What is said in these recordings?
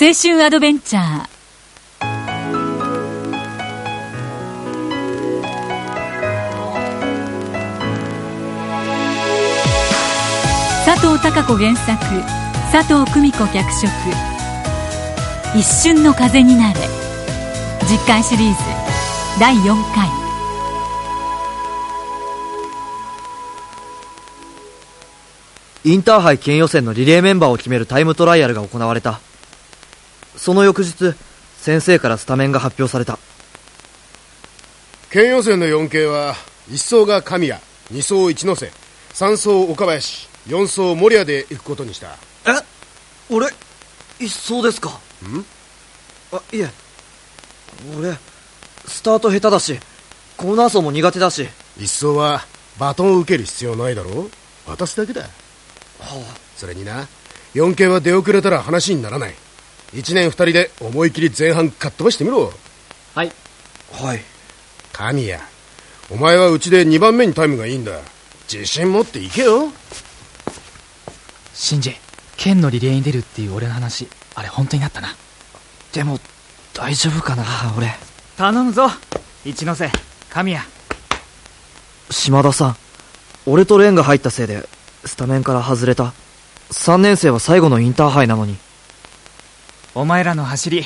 青春アドベンチャー。佐藤孝子原作佐藤久美子脚色「一瞬の風になれ」実回シリーズ第4回。インターハイ県予選のリレーメンバーを決めるタイムトライアルが行われた。その翌日先生からスタメンが発表された。県予選の4系は1走が神谷2走一ノ瀬3走岡林4走守谷で行くことにした。え？俺一走ですか？ん？あいえ。俺スタート下手だしコーナー走も苦手だし。1走はバトンを受ける必要ないだろ渡すだけだ。はそれにな4系は出遅れたら話にならない1年2人で思い切り前半かっ飛ばしてみろ。はい。あはい神谷。お前はうちで2番目にタイムがいいんだ。自信持っていけよ。シンジ県のリレーに出るっていう俺の話あれ本当になったな。でも大丈夫かな俺。頼むぞ一ノ瀬神谷。島田さん俺と蓮が入ったせいでスタメンから外れた。3年生は最後のインターハイなのにお前らの走り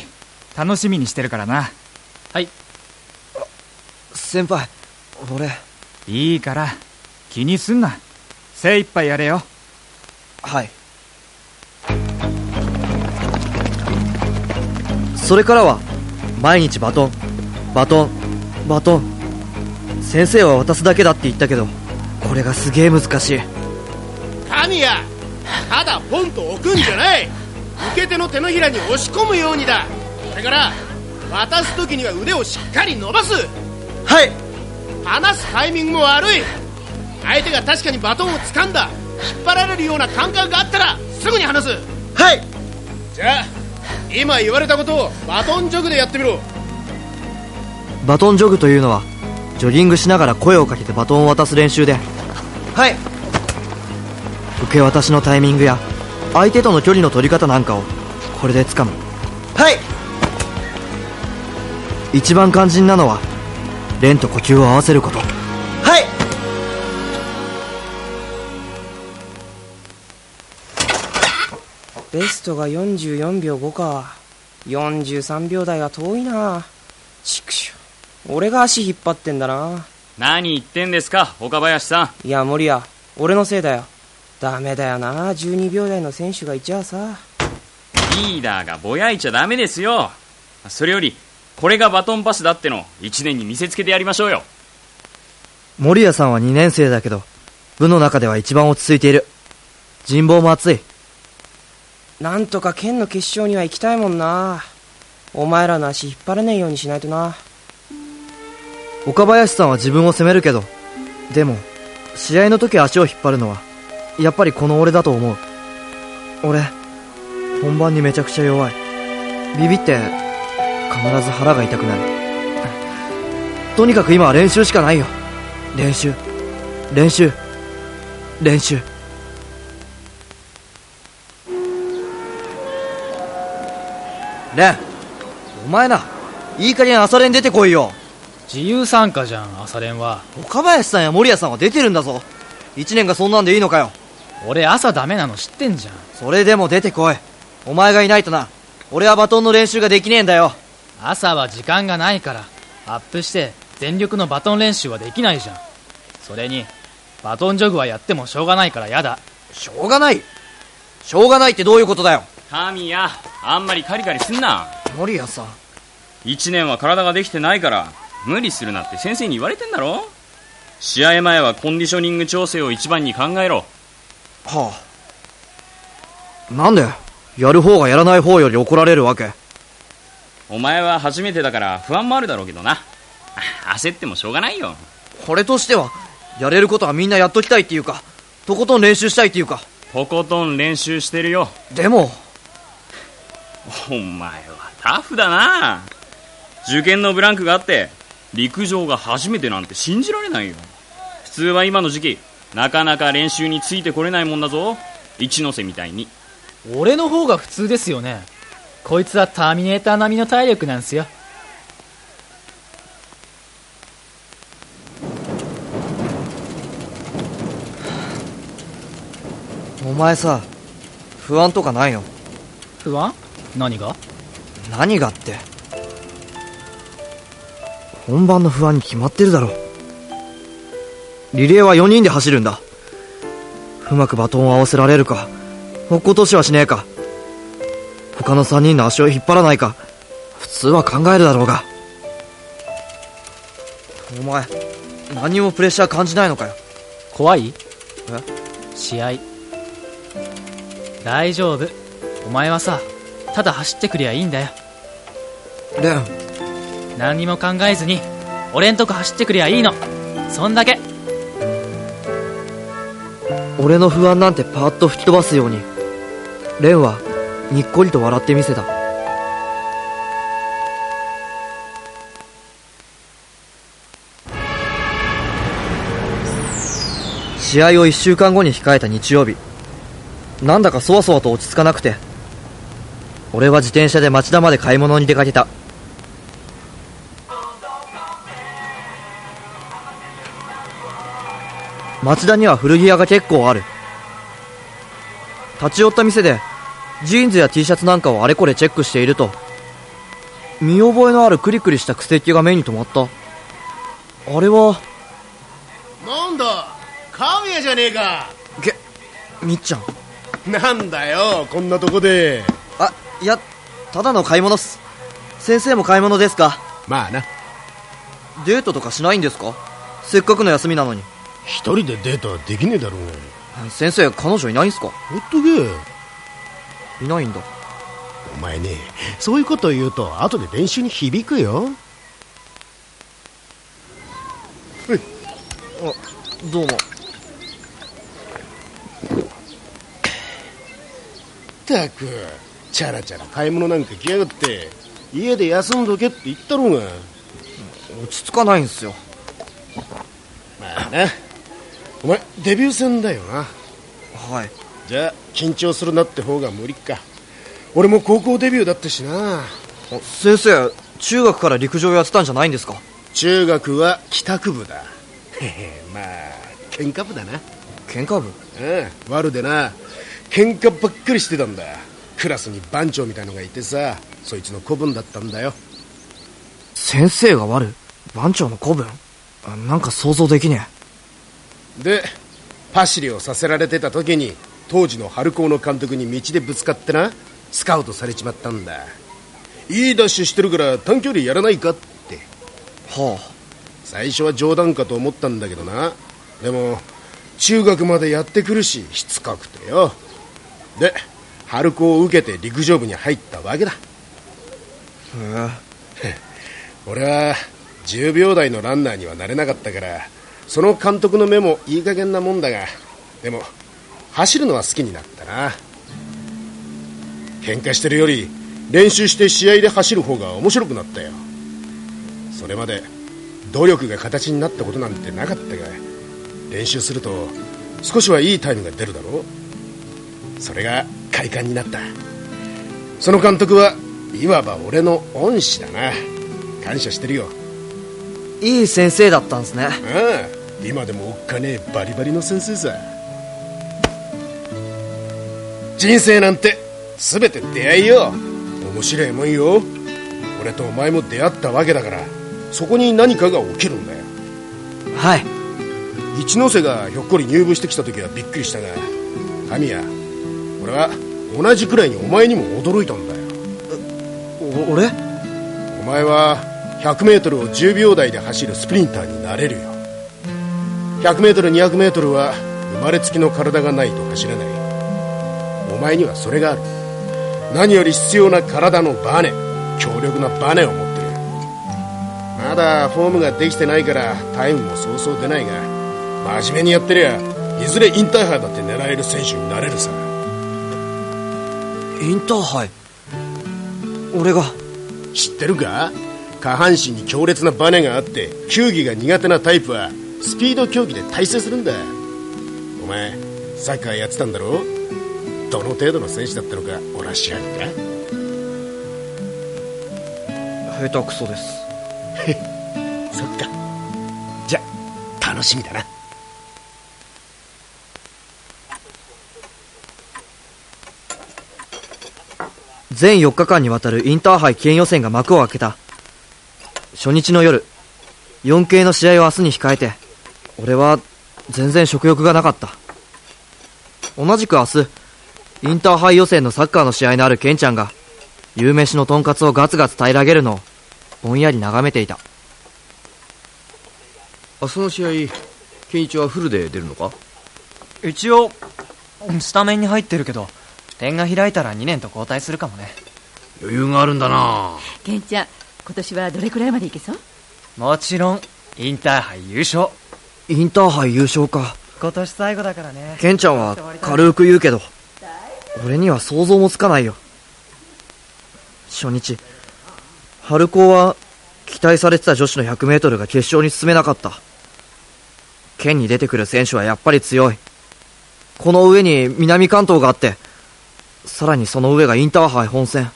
楽しみにしてるからな。はい。先輩俺。いいから気にすんな。精一杯やれよ。はい。それからは毎日バトン。バトン。バトン。先生は渡すだけだって言ったけどこれがすげえ難しい。神谷ただポンと置くんじゃない受け手の手のひらに押し込むようにだ。それから渡す時には腕をしっかり伸ばす。はい。離すタイミングも悪い。相手が確かにバトンを掴んだ。引っ張られるような感覚があったらすぐに離す。はい。じゃあ今言われたことをバトンジョグでやってみろ。バトンジョグというのはジョギングしながら声をかけてバトンを渡す練習で。はい。受け渡しのタイミングや相手との距離の取り方なんかをこれで掴む。はい。一番肝心なのはレンと呼吸を合わせること。はい。ベストが44秒5か。43秒台は遠いな。畜生俺が足引っ張ってんだな。何言ってんですか岡林さん。いや森谷俺のせいだよダメだよな。12秒台の選手がいちゃさ。リーダーがぼやいちゃダメですよ。それよりこれがバトンパスだっての1年に見せつけてやりましょうよ。森谷さんは2年生だけど部の中では一番落ち着いている。人望も厚い。なんとか県の決勝には行きたいもんな。お前らの足引っ張れないようにしないとな。岡林さんは自分を責めるけどでも試合の時足を引っ張るのはやっぱりこの俺だと思う。俺本番にめちゃくちゃ弱い。ビビって必ず腹が痛くなる。とにかく今は練習しかないよ。練習。練習。練習。レンお前ないい加減朝練出てこいよ。自由参加じゃん朝練は。岡林さんや守谷さんは出てるんだぞ。一年がそんなんでいいのかよ俺朝ダメなの知ってんじゃん。それでも出てこい。お前がいないとな。俺はバトンの練習ができねえんだよ。朝は時間がないからアップして全力のバトン練習はできないじゃん。それにバトンジョグはやってもしょうがないからやだ。しょうがない？しょうがないってどういうことだよ。神谷あんまりカリカリすんな。守谷さん。1年は体ができてないから無理するなって先生に言われてんだろ。試合前はコンディショニング調整を一番に考えろはあ。なんでやる方がやらない方より怒られるわけ？お前は初めてだから不安もあるだろうけどな。焦ってもしょうがないよ。俺としてはやれることはみんなやっときたいっていうかとことん練習したいっていうか。とことん練習してるよ。でも。お前はタフだな。受験のブランクがあって陸上が初めてなんて信じられないよ。普通は今の時期なかなか練習についてこれないもんだぞ。一ノ瀬みたいに。俺の方が普通ですよね。こいつはターミネーター並みの体力なんすよ。お前さ不安とかないの？不安？何が？何がって。本番の不安に決まってるだろリレーは4人で走るんだ。うまくバトンを合わせられるか。落っことしはしねえか。他の3人の足を引っ張らないか。普通は考えるだろうが。お前何にもプレッシャー感じないのかよ。怖い？え？試合。大丈夫。お前はさただ走ってくりゃいいんだよ。レン。何にも考えずに俺んとこ走ってくりゃいいの。そんだけ俺の不安なんてパーッと吹き飛ばすように。レンはにっこりと笑ってみせた。試合を1週間後に控えた日曜日。なんだかそわそわと落ち着かなくて。俺は自転車で町田まで買い物に出かけた。町田には古着屋が結構ある。立ち寄った店でジーンズや T シャツなんかをあれこれチェックしていると見覚えのあるクリクリした癖っ気が目に留まった。あれはなんだ神谷じゃねえか。げみっちゃん。なんだよこんなとこで。あいやただの買い物っす。先生も買い物ですか？まあな。デートとかしないんですか？せっかくの休みなのに一人でデートはできねえだろうが先生彼女いないんすか？ほっとけ。いないんだ。お前ねそういうこと言うと後で練習に響くよ。あどうも。ったくチャラチャラ買い物なんか来やがって家で休んどけって言ったろうが。落ち着かないんすよ。まあなお前デビュー戦だよな。はい。じゃあ。緊張するなって方が無理か。俺も高校デビューだったしな。あ先生中学から陸上やってたんじゃないんですか？中学は帰宅部だ。へへまあ喧嘩部だな。喧嘩部？うん悪でな。喧嘩ばっかりしてたんだ。クラスに番長みたいのがいてさそいつの子分だったんだよ。先生が悪番長の子分？あなんか想像できねでパシリをさせられてた時に当時の春高の監督に道でぶつかってなスカウトされちまったんだ。いいダッシュしてるから短距離やらないかって。えは最初は冗談かと思ったんだけどな。でも中学までやってくるししつこくてよ。で春高を受けて陸上部に入ったわけだ。あへえ。俺は10秒台のランナーにはなれなかったからその監督の目もいい加減なもんだがでも走るのは好きになったな。喧嘩してるより練習して試合で走る方が面白くなったよ。それまで努力が形になったことなんてなかったが練習すると少しはいいタイムが出るだろそれが快感になった。その監督はいわば俺の恩師だな。感謝してるよ。いい先生だったんすね。ああ今でもおっかねえバリバリの先生さ。人生なんて全て出会いよ。面白いもんよ。俺とお前も出会ったわけだから。そこに何かが起きるんだよ。はい。一ノ瀬がひょっこり入部してきた時はびっくりしたが。神谷俺は同じくらいにお前にも驚いたんだよ。お俺？お前は 100m を10秒台で走るスプリンターになれるよ 100m200m は生まれつきの体がないと走れない。お前にはそれがある。何より必要な体のバネ。強力なバネを持ってる。まだフォームができてないからタイムもそうそう出ないが真面目にやってりゃいずれインターハイだって狙える選手になれるさ。インターハイ？俺が？知ってるか？下半身に強烈なバネがあって球技が苦手なタイプはスピード競技で大成するんだ。お前サッカーやってたんだろ？どの程度の選手だったのか俺は知らんか下手くそです。そっか。じゃ楽しみだな。全4日間にわたるインターハイ県予選が幕を開けた。初日の夜 4K の試合を明日に控えて俺は全然食欲がなかった。同じく明日インターハイ予選のサッカーの試合のあるケンちゃんが夕飯のとんかつをガツガツ平らげるのをぼんやり眺めていた。明日の試合健一はフルで出るのか？一応スタメンに入ってるけど点が開いたら2年と交代するかもね。余裕があるんだな。ケンちゃん今年はどれくらいまでいけそう？もちろんインターハイ優勝インターハイ優勝か。今年最後だからね。ケンちゃんは軽く言うけど俺には想像もつかないよ。初日。春高は期待されてた女子の 100m が決勝に進めなかった。県に出てくる選手はやっぱり強い。この上に南関東があってさらにその上がインターハイ本戦。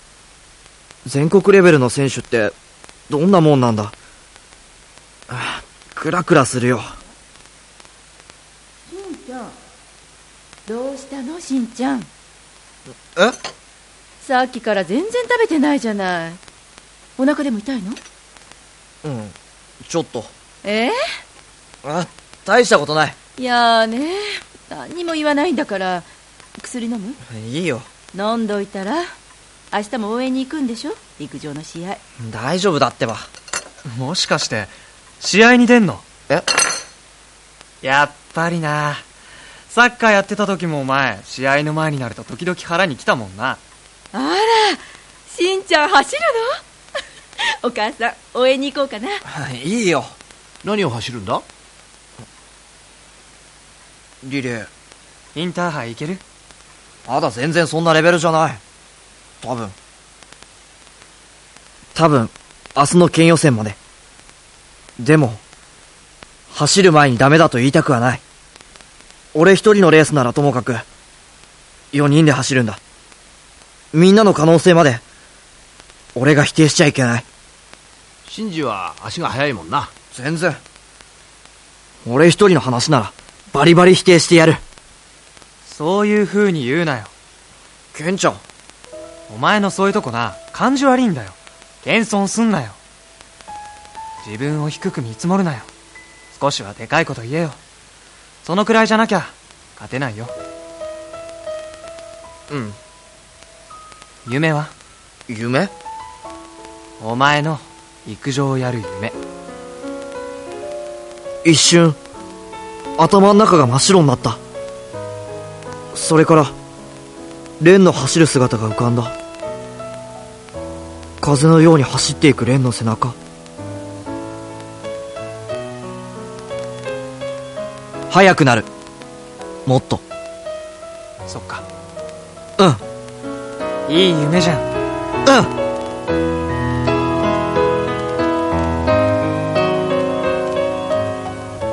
全国レベルの選手ってどんなもんなんだ。はあクラクラするよしんちゃんどうしたのしんちゃん？え？さっきから全然食べてないじゃない。お腹でも痛いの？うんちょっと。え？あ大したことない。いやーね何にも言わないんだから。薬飲む？いいよ。飲んどいたら明日も応援に行くんでしょ？陸上の試合。大丈夫だってば。もしかして試合に出んの？え？やっぱりなサッカーやってた時もお前試合の前になると時々腹に来たもんな。あらしんちゃん走るの？お母さん応援に行こうかな。いいよ。何を走るんだ？リレー。インターハイ行ける？まだ全然そんなレベルじゃない。多分。多分明日の県予選まで。でも走る前にダメだと言いたくはない俺一人のレースならともかく4人で走るんだ。みんなの可能性まで俺が否定しちゃいけない。シンジは足が速いもんな。全然。俺一人の話ならバリバリ否定してやる。そういう風に言うなよ。ケンちゃん。お前のそういうとこな。感じ悪いんだよ。謙遜すんなよ。自分を低く見積もるなよ。少しはでかいこと言えよそのくらいじゃなきゃ勝てないよ。うん。夢は？夢？お前の陸上をやる夢。一瞬頭の中が真っ白になった。それから蓮の走る姿が浮かんだ。風のように走っていく蓮の背中速くなる。もっと。そっか。うん。いい夢じゃん。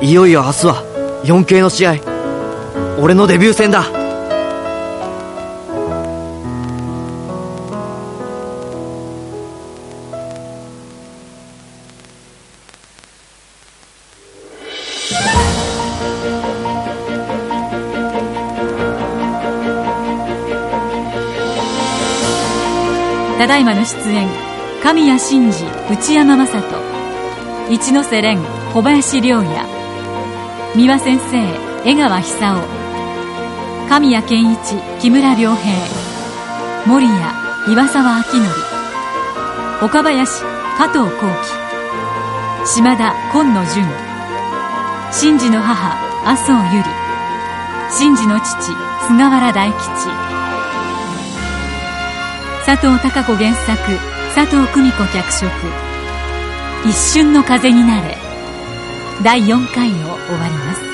うん。いよいよ明日は 4K の試合。俺のデビュー戦だただいまの出演神谷真司内山雅人。一ノ瀬廉小林陵也。三輪先生江川久夫。神谷健一木村良平。守谷岩沢明則。岡林加藤幸喜。島田今野純。真司の母麻生由里真司の父菅原大吉。佐藤孝子原作佐藤久美子脚色「一瞬の風になれ」第4回を終わります。